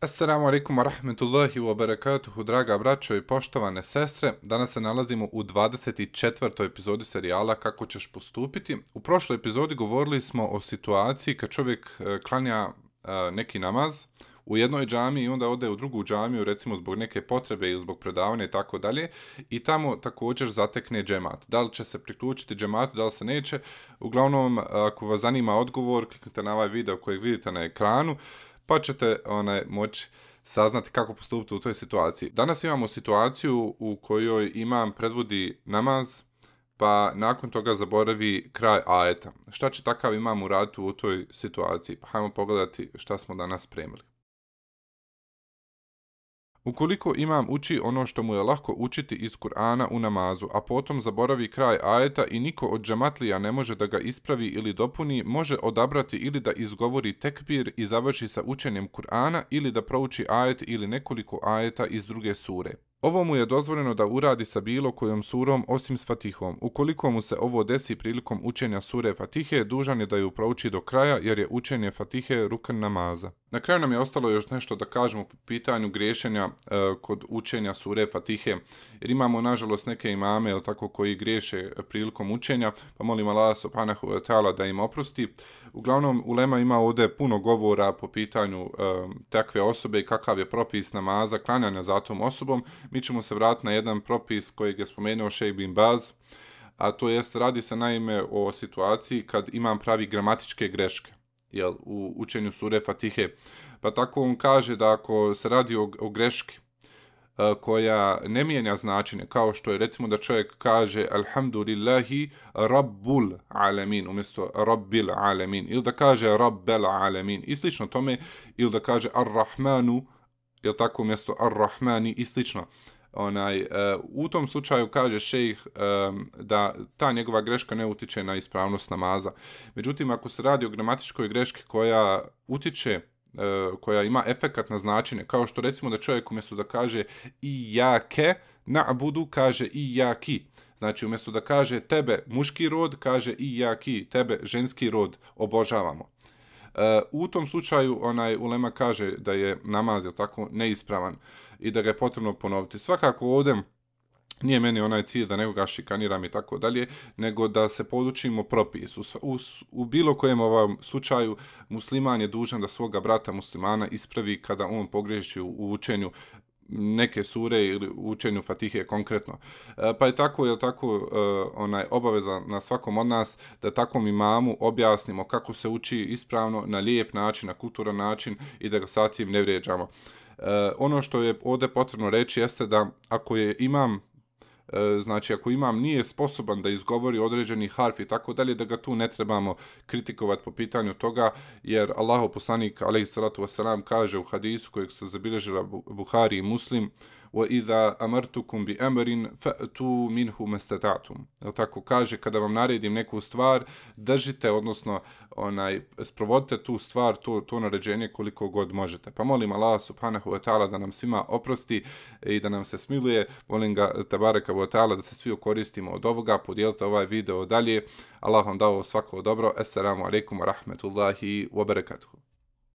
Assalamu alaikum wa rahmetullahi wa barakatuhu, draga braćo i poštovane sestre. Danas se nalazimo u 24. epizodi serijala Kako ćeš postupiti. U prošloj epizodi govorili smo o situaciji kad čovjek e, klanja e, neki namaz u jednoj džami i onda ode u drugu džamiju, recimo zbog neke potrebe ili zbog predavanja i tako dalje, i tamo također zatekne džemat. Da li će se priključiti džematu, da li se neće. Uglavnom, ako vas zanima odgovor, kliknite na ovaj video koji vidite na ekranu, pa ćete onaj, moći saznati kako postupiti u toj situaciji. Danas imamo situaciju u kojoj imam predvodi namaz, pa nakon toga zaboravi kraj ajeta. Šta će takav imam uraditi u toj situaciji? Pa hajmo pogledati šta smo danas spremili. Ukoliko imam uči ono što mu je lako učiti iz Kur'ana u namazu, a potom zaboravi kraj ajeta i niko od džamatlija ne može da ga ispravi ili dopuni, može odabrati ili da izgovori tekbir i završi sa učenjem Kur'ana ili da prouči ajet ili nekoliko ajeta iz druge sure. Ovo mu je dozvoljeno da uradi sa bilo kojom surom osim s Fatihom. Ukoliko mu se ovo desi prilikom učenja sure Fatihe, dužan je da ju prouči do kraja jer je učenje Fatihe rukan namaza. Na kraju nam je ostalo još nešto da kažemo po pitanju griješenja e, kod učenja sure Fatihe, jer imamo nažalost neke imame ili tako koji griješe prilikom učenja, pa molim Allah subhanahu wa ta'ala da im oprosti. Uglavnom, Ulema ima ovdje puno govora po pitanju e, takve osobe i kakav je propis namaza, klanjanja za tom osobom. Mi ćemo se vratiti na jedan propis kojeg je spomenuo Sheikh bin Baz, a to jest radi se naime o situaciji kad imam pravi gramatičke greške jel, u učenju sure Fatihe. Pa tako on kaže da ako se radi o, o greški a, koja ne mijenja značenje, kao što je recimo da čovjek kaže Alhamdulillahi Rabbul Alamin umjesto Rabbil Alamin ili da kaže Rabbel Alamin i slično tome ili da kaže Ar-Rahmanu ili tako umjesto Ar-Rahmani i slično onaj, uh, u tom slučaju kaže šejh um, e, da ta njegova greška ne utiče na ispravnost namaza. Međutim, ako se radi o gramatičkoj greški koja utiče uh, koja ima efekat na značenje, kao što recimo da čovjek umjesto da kaže i jake, na budu kaže i jaki. Znači, umjesto da kaže tebe muški rod, kaže i jaki, tebe ženski rod, obožavamo. E, u tom slučaju onaj ulema kaže da je namaz je tako neispravan i da ga je potrebno ponoviti. Svakako ovdje nije meni onaj cilj da nekoga šikaniram i tako dalje, nego da se podučimo propis. U, u, u bilo kojem ovom slučaju musliman je dužan da svoga brata muslimana ispravi kada on pogreši u, u učenju neke sure ili učenju Fatihe konkretno. E, pa je tako je tako e, onaj obaveza na svakom od nas da takvom imamu objasnimo kako se uči ispravno na lijep način, na kulturan način i da ga satim ne vrijeđamo. E, ono što je ovdje potrebno reći jeste da ako je imam E, znači ako imam nije sposoban da izgovori određeni harf i tako dalje, da ga tu ne trebamo kritikovati po pitanju toga, jer Allaho poslanik, alaihi salatu wasalam, kaže u hadisu kojeg se zabilježila Buhari i Muslim, wa أَمَرْتُكُمْ amartukum bi مِنْهُ fa'tu minhu mastatatum. Tako kaže kada vam naredim neku stvar, držite odnosno onaj sprovodite tu stvar, to to naređenje koliko god možete. Pa molim Allah subhanahu wa ta'ala da nam svima oprosti i da nam se smiluje. Molim ga tabaraka wa ta'ala da se svi okoristimo od ovoga, podijelite ovaj video dalje. Allah vam dao svako dobro. Assalamu alaikum wa rahmetullahi wa barakatuhu.